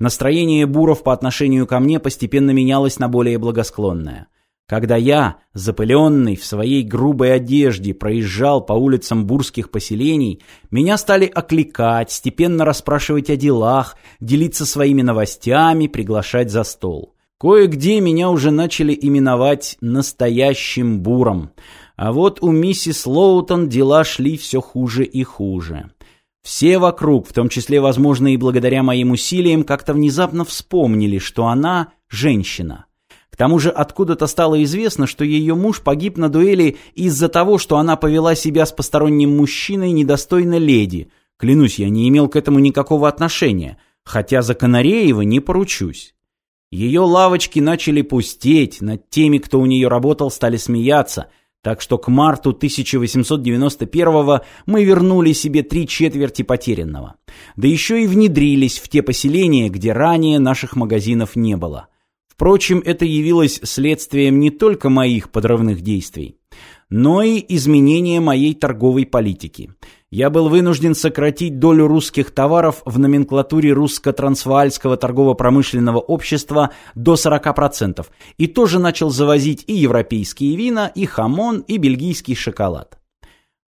Настроение буров по отношению ко мне постепенно менялось на более благосклонное. Когда я, запыленный в своей грубой одежде, проезжал по улицам бурских поселений, меня стали окликать, степенно расспрашивать о делах, делиться своими новостями, приглашать за стол. Кое-где меня уже начали именовать «настоящим буром», а вот у миссис Лоутон дела шли все хуже и хуже. Все вокруг, в том числе, возможно, и благодаря моим усилиям, как-то внезапно вспомнили, что она женщина – тому же откуда-то стало известно, что ее муж погиб на дуэли из-за того, что она повела себя с посторонним мужчиной недостойно леди. Клянусь, я не имел к этому никакого отношения, хотя за Канареева не поручусь. Ее лавочки начали пустеть, над теми, кто у нее работал, стали смеяться, так что к марту 1891 мы вернули себе три четверти потерянного. Да еще и внедрились в те поселения, где ранее наших магазинов не было. Впрочем, это явилось следствием не только моих подрывных действий, но и изменения моей торговой политики. Я был вынужден сократить долю русских товаров в номенклатуре русско-трансваальского торгово-промышленного общества до 40% и тоже начал завозить и европейские вина, и хамон, и бельгийский шоколад.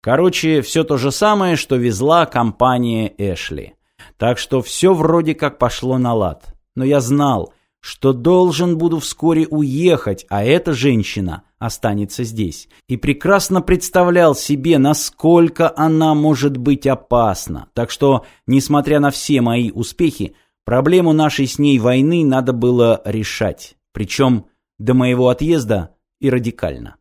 Короче, все то же самое, что везла компания Эшли. Так что все вроде как пошло на лад. Но я знал – что должен буду вскоре уехать, а эта женщина останется здесь. И прекрасно представлял себе, насколько она может быть опасна. Так что, несмотря на все мои успехи, проблему нашей с ней войны надо было решать. Причем до моего отъезда и радикально.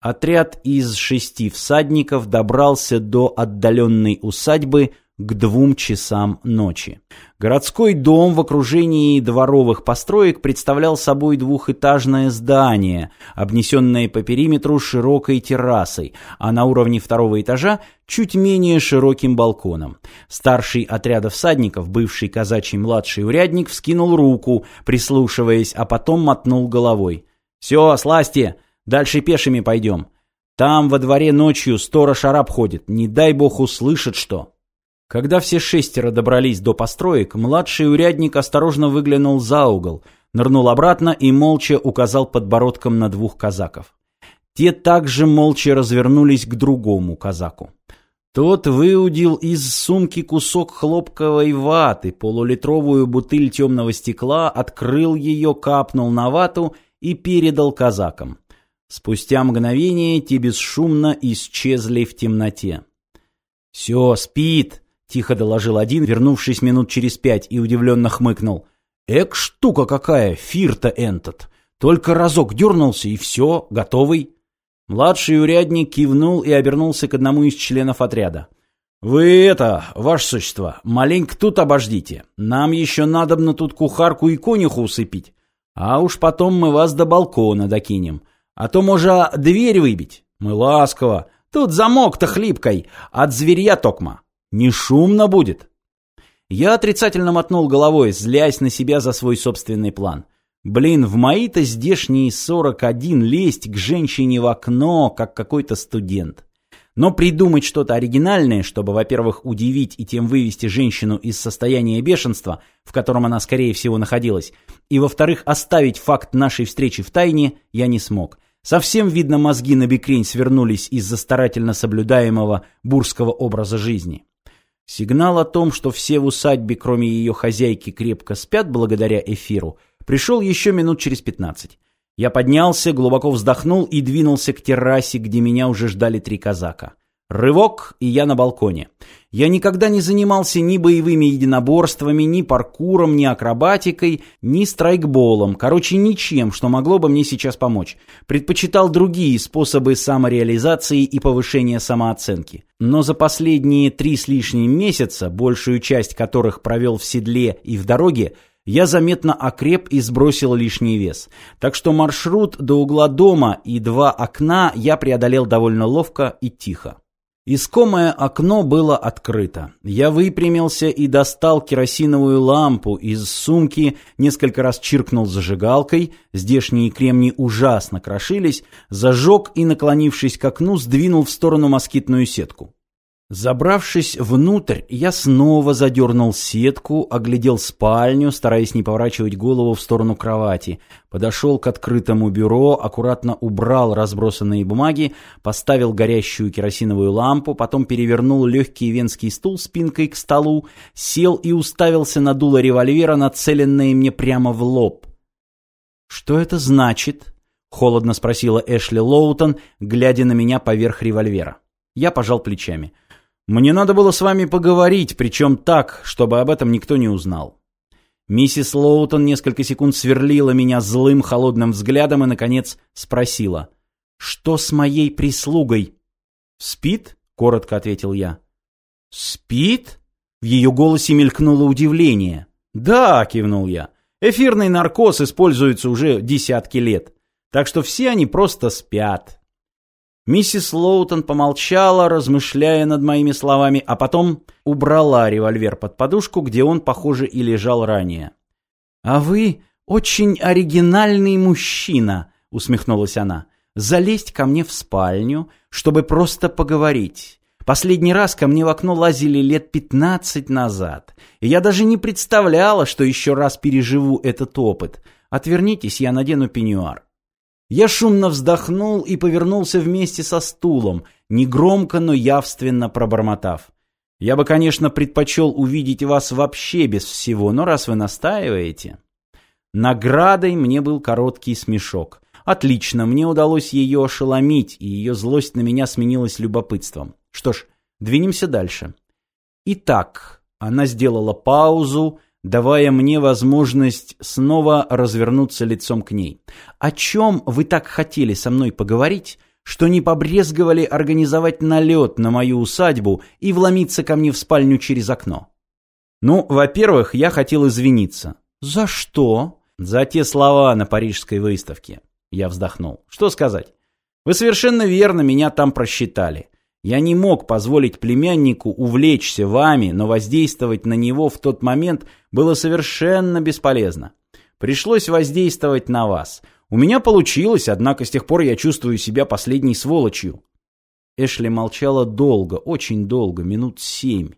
Отряд из шести всадников добрался до отдаленной усадьбы к двум часам ночи. Городской дом в окружении дворовых построек представлял собой двухэтажное здание, обнесенное по периметру широкой террасой, а на уровне второго этажа чуть менее широким балконом. Старший отряда всадников, бывший казачий младший урядник, вскинул руку, прислушиваясь, а потом мотнул головой. «Все, сласти, дальше пешими пойдем. Там во дворе ночью сторож араб ходит, не дай бог услышит что». Когда все шестеро добрались до построек, младший урядник осторожно выглянул за угол, нырнул обратно и молча указал подбородком на двух казаков. Те также молча развернулись к другому казаку. Тот выудил из сумки кусок хлопковой ваты, полулитровую бутыль темного стекла, открыл ее, капнул на вату и передал казакам. Спустя мгновение те бесшумно исчезли в темноте. «Все, спит!» Тихо доложил один, вернувшись минут через пять, и удивленно хмыкнул. «Эк, штука какая, фир-то энтот! Только разок дернулся, и все, готовый!» Младший урядник кивнул и обернулся к одному из членов отряда. «Вы это, ваше существо, маленько тут обождите. Нам еще надобно тут кухарку и конюху усыпить. А уж потом мы вас до балкона докинем. А то, может, дверь выбить? Мы ласково. Тут замок-то хлипкой, от зверья токма. Не шумно будет. Я отрицательно мотнул головой, злясь на себя за свой собственный план. Блин, в мои-то здешние 41 лезть к женщине в окно, как какой-то студент. Но придумать что-то оригинальное, чтобы, во-первых, удивить и тем вывести женщину из состояния бешенства, в котором она, скорее всего, находилась, и, во-вторых, оставить факт нашей встречи в тайне, я не смог. Совсем, видно, мозги на бекрень свернулись из-за старательно соблюдаемого бурского образа жизни. Сигнал о том, что все в усадьбе, кроме ее хозяйки, крепко спят благодаря эфиру, пришел еще минут через пятнадцать. Я поднялся, глубоко вздохнул и двинулся к террасе, где меня уже ждали три казака. Рывок, и я на балконе. Я никогда не занимался ни боевыми единоборствами, ни паркуром, ни акробатикой, ни страйкболом. Короче, ничем, что могло бы мне сейчас помочь. Предпочитал другие способы самореализации и повышения самооценки. Но за последние три с лишним месяца, большую часть которых провел в седле и в дороге, я заметно окреп и сбросил лишний вес. Так что маршрут до угла дома и два окна я преодолел довольно ловко и тихо. Искомое окно было открыто. Я выпрямился и достал керосиновую лампу из сумки, несколько раз чиркнул зажигалкой, здешние кремни ужасно крошились, зажег и, наклонившись к окну, сдвинул в сторону москитную сетку. Забравшись внутрь, я снова задернул сетку, оглядел спальню, стараясь не поворачивать голову в сторону кровати. Подошел к открытому бюро, аккуратно убрал разбросанные бумаги, поставил горящую керосиновую лампу, потом перевернул легкий венский стул спинкой к столу, сел и уставился на дуло револьвера, нацеленное мне прямо в лоб. «Что это значит?» — холодно спросила Эшли Лоутон, глядя на меня поверх револьвера. Я пожал плечами. Мне надо было с вами поговорить, причем так, чтобы об этом никто не узнал. Миссис Лоутон несколько секунд сверлила меня злым холодным взглядом и, наконец, спросила. «Что с моей прислугой?» «Спит?» — коротко ответил я. «Спит?» В ее голосе мелькнуло удивление. «Да», — кивнул я. «Эфирный наркоз используется уже десятки лет. Так что все они просто спят. Миссис Лоутон помолчала, размышляя над моими словами, а потом убрала револьвер под подушку, где он, похоже, и лежал ранее. «А вы очень оригинальный мужчина», — усмехнулась она. «Залезть ко мне в спальню, чтобы просто поговорить. Последний раз ко мне в окно лазили лет пятнадцать назад, и я даже не представляла, что еще раз переживу этот опыт. Отвернитесь, я надену пеньюар». Я шумно вздохнул и повернулся вместе со стулом, негромко, но явственно пробормотав. Я бы, конечно, предпочел увидеть вас вообще без всего, но раз вы настаиваете... Наградой мне был короткий смешок. Отлично, мне удалось ее ошеломить, и ее злость на меня сменилась любопытством. Что ж, двинемся дальше. Итак, она сделала паузу, давая мне возможность снова развернуться лицом к ней. «О чем вы так хотели со мной поговорить, что не побрезговали организовать налет на мою усадьбу и вломиться ко мне в спальню через окно?» «Ну, во-первых, я хотел извиниться». «За что?» «За те слова на парижской выставке». Я вздохнул. «Что сказать? Вы совершенно верно меня там просчитали. Я не мог позволить племяннику увлечься вами, но воздействовать на него в тот момент было совершенно бесполезно. Пришлось воздействовать на вас. У меня получилось, однако с тех пор я чувствую себя последней сволочью. Эшли молчала долго, очень долго, минут семь.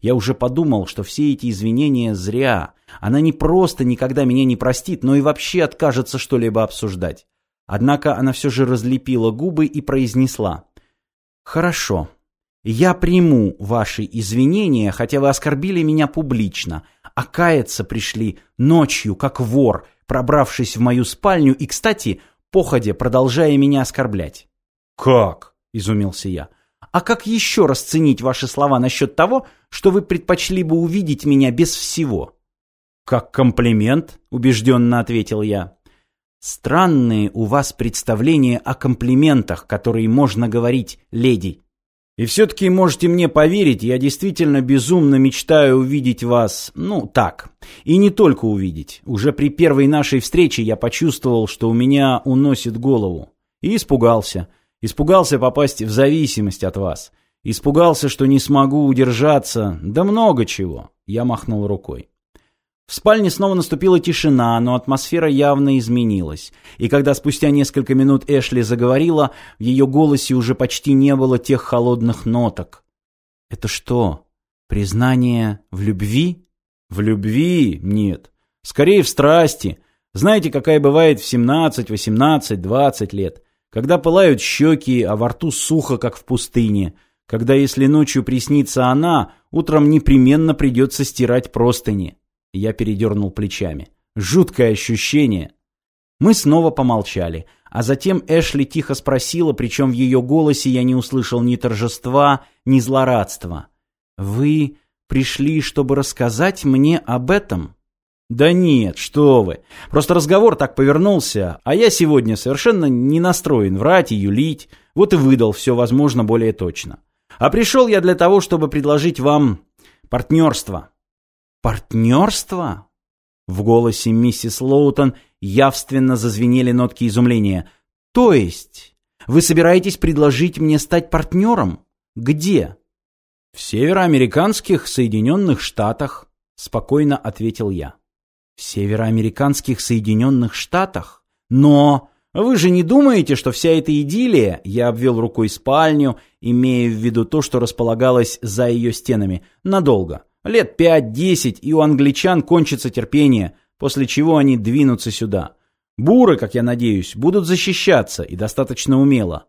Я уже подумал, что все эти извинения зря. Она не просто никогда меня не простит, но и вообще откажется что-либо обсуждать. Однако она все же разлепила губы и произнесла. Хорошо. Я приму ваши извинения, хотя вы оскорбили меня публично, а каяться пришли ночью, как вор, пробравшись в мою спальню и, кстати, походя, продолжая меня оскорблять. «Как?» — изумился я. «А как еще расценить ваши слова насчет того, что вы предпочли бы увидеть меня без всего?» «Как комплимент», — убежденно ответил я. Странные у вас представления о комплиментах, которые можно говорить леди. И все-таки можете мне поверить, я действительно безумно мечтаю увидеть вас, ну, так. И не только увидеть. Уже при первой нашей встрече я почувствовал, что у меня уносит голову. И испугался. Испугался попасть в зависимость от вас. Испугался, что не смогу удержаться. Да много чего. Я махнул рукой. В спальне снова наступила тишина, но атмосфера явно изменилась. И когда спустя несколько минут Эшли заговорила, в ее голосе уже почти не было тех холодных ноток. «Это что, признание в любви?» «В любви? Нет. Скорее в страсти. Знаете, какая бывает в 17, 18, 20 лет. Когда пылают щеки, а во рту сухо, как в пустыне. Когда, если ночью приснится она, утром непременно придется стирать простыни. Я передернул плечами. Жуткое ощущение. Мы снова помолчали, а затем Эшли тихо спросила, причем в ее голосе я не услышал ни торжества, ни злорадства. «Вы пришли, чтобы рассказать мне об этом?» «Да нет, что вы. Просто разговор так повернулся, а я сегодня совершенно не настроен врать и юлить, вот и выдал все возможно более точно. А пришел я для того, чтобы предложить вам партнерство». «Партнерство?» В голосе миссис Лоутон явственно зазвенели нотки изумления. «То есть вы собираетесь предложить мне стать партнером? Где?» «В североамериканских Соединенных Штатах», — спокойно ответил я. «В североамериканских Соединенных Штатах? Но Вы же не думаете, что вся эта идиллия, я обвел рукой спальню, имея в виду то, что располагалось за ее стенами, надолго. Лет пять-десять, и у англичан кончится терпение, после чего они двинутся сюда. Буры, как я надеюсь, будут защищаться, и достаточно умело.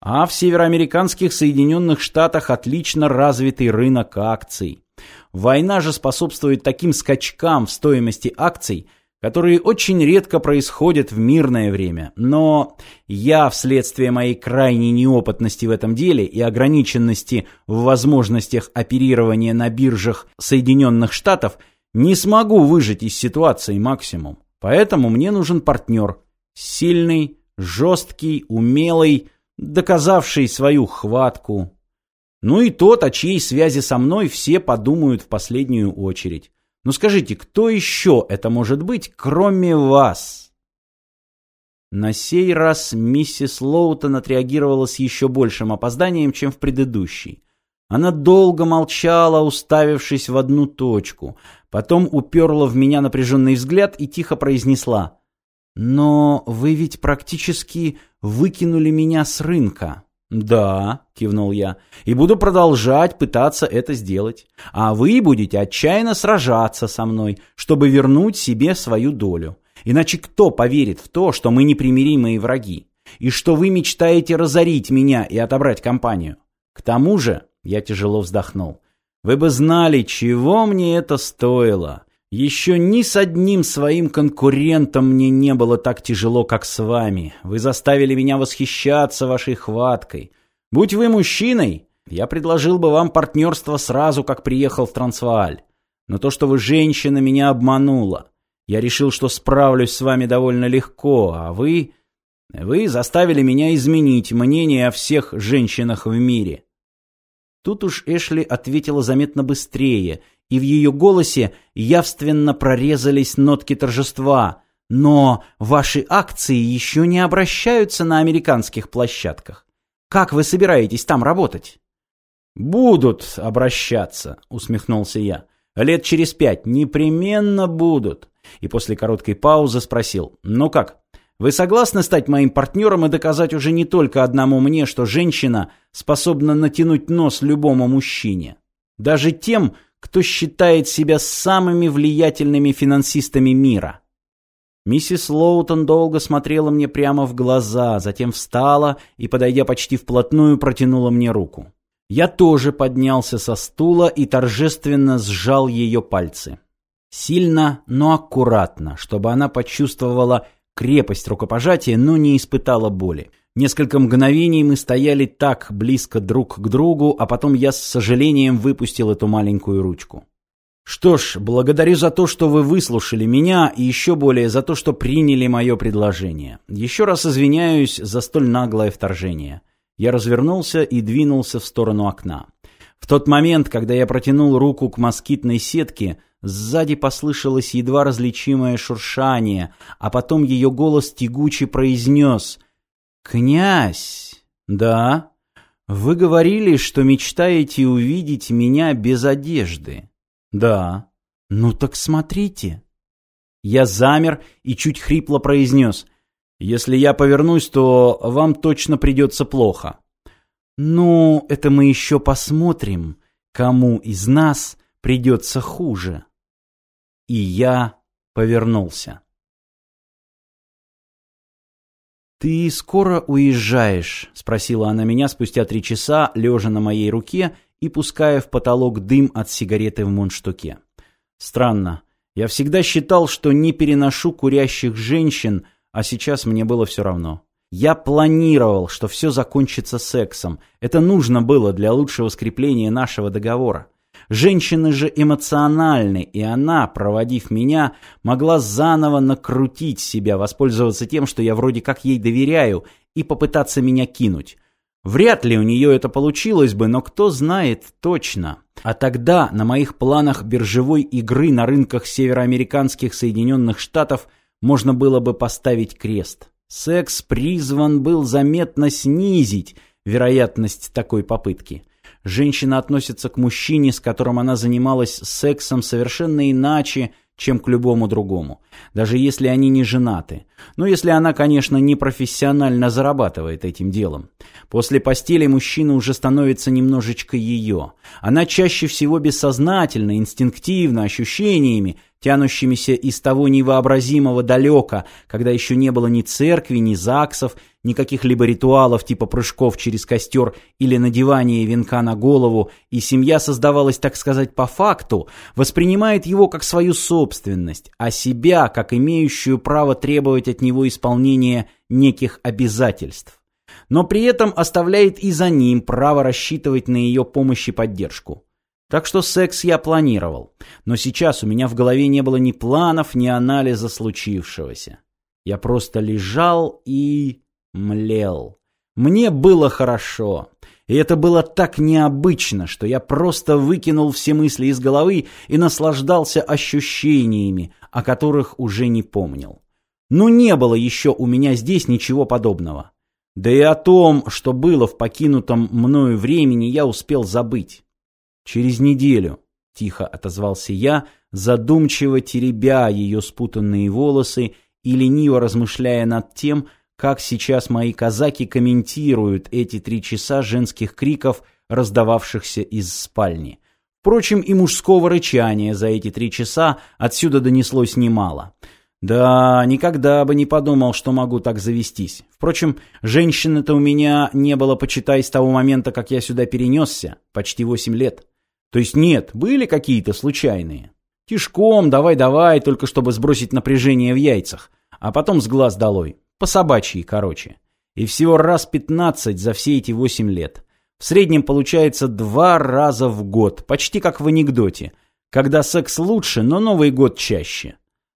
А в североамериканских Соединенных Штатах отлично развитый рынок акций. Война же способствует таким скачкам в стоимости акций – которые очень редко происходят в мирное время, но я вследствие моей крайней неопытности в этом деле и ограниченности в возможностях оперирования на биржах Соединенных Штатов не смогу выжить из ситуации максимум. Поэтому мне нужен партнер. Сильный, жесткий, умелый, доказавший свою хватку. Ну и тот, о чьей связи со мной все подумают в последнюю очередь. Ну скажите, кто еще это может быть, кроме вас? На сей раз миссис Лоутон отреагировала с еще большим опозданием, чем в предыдущий. Она долго молчала, уставившись в одну точку. Потом уперла в меня напряженный взгляд и тихо произнесла. «Но вы ведь практически выкинули меня с рынка». «Да», — кивнул я, — «и буду продолжать пытаться это сделать. А вы будете отчаянно сражаться со мной, чтобы вернуть себе свою долю. Иначе кто поверит в то, что мы непримиримые враги, и что вы мечтаете разорить меня и отобрать компанию? К тому же, — я тяжело вздохнул, — вы бы знали, чего мне это стоило. Еще ни с одним своим конкурентом мне не было так тяжело, как с вами. Вы заставили меня восхищаться вашей хваткой. Будь вы мужчиной, я предложил бы вам партнерство сразу, как приехал в Трансвааль. Но то, что вы женщина, меня обмануло. Я решил, что справлюсь с вами довольно легко, а вы... Вы заставили меня изменить мнение о всех женщинах в мире. Тут уж Эшли ответила заметно быстрее, и в ее голосе явственно прорезались нотки торжества. Но ваши акции еще не обращаются на американских площадках. Как вы собираетесь там работать? Будут обращаться, усмехнулся я. Лет через пять непременно будут. И после короткой паузы спросил: "Ну как? Вы согласны стать моим партнером и доказать уже не только одному мне, что женщина способна натянуть нос любому мужчине, даже тем, кто считает себя самыми влиятельными финансистами мира. Миссис Лоутон долго смотрела мне прямо в глаза, затем встала и, подойдя почти вплотную, протянула мне руку. Я тоже поднялся со стула и торжественно сжал ее пальцы. Сильно, но аккуратно, чтобы она почувствовала крепость рукопожатия, но не испытала боли. Несколько мгновений мы стояли так близко друг к другу, а потом я с сожалением выпустил эту маленькую ручку. Что ж, благодарю за то, что вы выслушали меня, и еще более за то, что приняли мое предложение. Еще раз извиняюсь за столь наглое вторжение. Я развернулся и двинулся в сторону окна. В тот момент, когда я протянул руку к москитной сетке, сзади послышалось едва различимое шуршание, а потом ее голос тягуче произнес — «Князь!» «Да?» «Вы говорили, что мечтаете увидеть меня без одежды?» «Да». «Ну так смотрите». Я замер и чуть хрипло произнес. «Если я повернусь, то вам точно придется плохо». «Ну, это мы еще посмотрим, кому из нас придется хуже». И я повернулся. «Ты скоро уезжаешь?» — спросила она меня спустя три часа, лежа на моей руке и пуская в потолок дым от сигареты в мундштуке. «Странно. Я всегда считал, что не переношу курящих женщин, а сейчас мне было все равно. Я планировал, что все закончится сексом. Это нужно было для лучшего скрепления нашего договора. Женщины же эмоциональны, и она, проводив меня, могла заново накрутить себя, воспользоваться тем, что я вроде как ей доверяю, и попытаться меня кинуть. Вряд ли у нее это получилось бы, но кто знает точно. А тогда на моих планах биржевой игры на рынках североамериканских Соединенных Штатов можно было бы поставить крест. Секс призван был заметно снизить вероятность такой попытки женщина относится к мужчине, с которым она занималась сексом совершенно иначе, чем к любому другому, даже если они не женаты. Но если она, конечно, не профессионально зарабатывает этим делом. После постели мужчина уже становится немножечко ее. Она чаще всего бессознательно, инстинктивно, ощущениями, тянущимися из того невообразимого далека, когда еще не было ни церкви, ни ЗАГСов, ни каких-либо ритуалов типа прыжков через костер или надевания венка на голову, и семья создавалась, так сказать, по факту, воспринимает его как свою собственность, а себя как имеющую право требовать от него исполнения неких обязательств но при этом оставляет и за ним право рассчитывать на ее помощь и поддержку. Так что секс я планировал, но сейчас у меня в голове не было ни планов, ни анализа случившегося. Я просто лежал и млел. Мне было хорошо. И это было так необычно, что я просто выкинул все мысли из головы и наслаждался ощущениями, о которых уже не помнил. Но не было еще у меня здесь ничего подобного. Да и о том, что было в покинутом мною времени, я успел забыть. Через неделю, тихо отозвался я, задумчиво теребя ее спутанные волосы и лениво размышляя над тем, как сейчас мои казаки комментируют эти три часа женских криков, раздававшихся из спальни. Впрочем, и мужского рычания за эти три часа отсюда донеслось немало. Да, никогда бы не подумал, что могу так завестись. Впрочем, женщины-то у меня не было, почитай, с того момента, как я сюда перенесся, почти восемь лет. То есть нет, были какие-то случайные. Тишком, давай-давай, только чтобы сбросить напряжение в яйцах. А потом с глаз долой. По собачьи, короче. И всего раз пятнадцать за все эти восемь лет. В среднем получается два раза в год, почти как в анекдоте. Когда секс лучше, но Новый год чаще.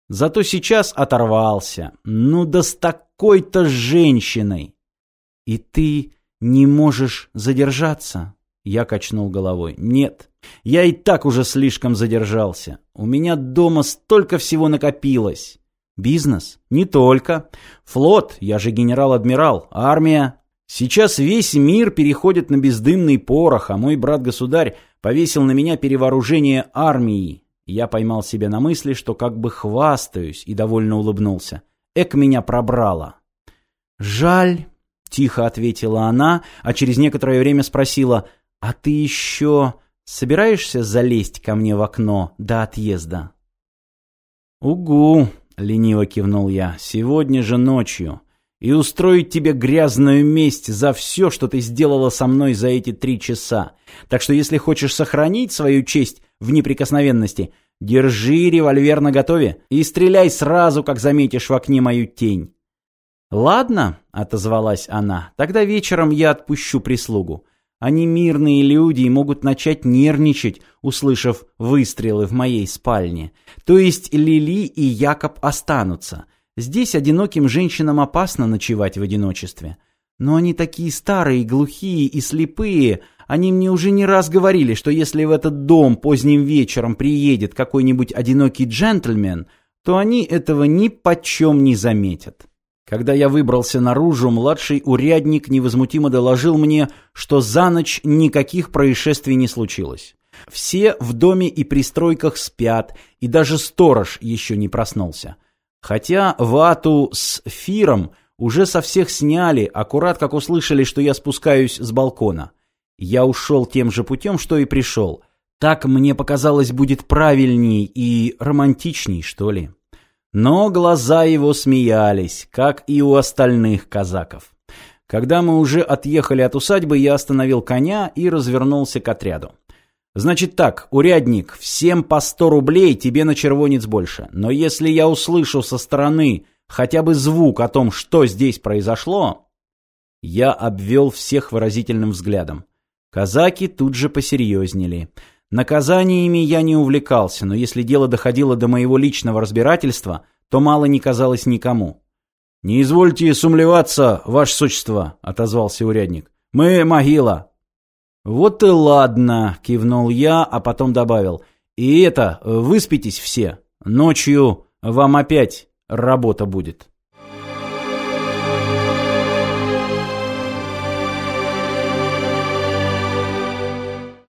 Зато сейчас оторвался. Ну да с такой-то женщиной. И ты не можешь задержаться? Я качнул головой. Нет, я и так уже слишком задержался. У меня дома столько всего накопилось. Бизнес? Не только. Флот, я же генерал-адмирал. Армия. Сейчас весь мир переходит на бездымный порох, а мой брат-государь повесил на меня перевооружение армии. Я поймал себя на мысли, что как бы хвастаюсь, и довольно улыбнулся. Эк меня пробрало. «Жаль», — тихо ответила она, а через некоторое время спросила, «А ты еще собираешься залезть ко мне в окно до отъезда?» «Угу», — лениво кивнул я, — «сегодня же ночью. И устроить тебе грязную месть за все, что ты сделала со мной за эти три часа. Так что если хочешь сохранить свою честь в неприкосновенности, держи револьвер наготове и стреляй сразу, как заметишь в окне мою тень. «Ладно», — отозвалась она, — «тогда вечером я отпущу прислугу. Они мирные люди и могут начать нервничать, услышав выстрелы в моей спальне. То есть Лили и Якоб останутся. Здесь одиноким женщинам опасно ночевать в одиночестве. Но они такие старые, глухие и слепые, они мне уже не раз говорили, что если в этот дом поздним вечером приедет какой-нибудь одинокий джентльмен, то они этого ни почем не заметят. Когда я выбрался наружу, младший урядник невозмутимо доложил мне, что за ночь никаких происшествий не случилось. Все в доме и пристройках спят, и даже сторож еще не проснулся. Хотя вату с фиром уже со всех сняли, аккурат как услышали, что я спускаюсь с балкона. Я ушел тем же путем, что и пришел. Так, мне показалось, будет правильней и романтичней, что ли. Но глаза его смеялись, как и у остальных казаков. Когда мы уже отъехали от усадьбы, я остановил коня и развернулся к отряду. «Значит так, урядник, всем по сто рублей, тебе на червонец больше. Но если я услышу со стороны хотя бы звук о том, что здесь произошло...» Я обвел всех выразительным взглядом. Казаки тут же посерьезнели. Наказаниями я не увлекался, но если дело доходило до моего личного разбирательства, то мало не казалось никому. «Не извольте сумлеваться, ваше существо», — отозвался урядник. «Мы могила». «Вот и ладно», — кивнул я, а потом добавил. «И это, выспитесь все. Ночью вам опять работа будет».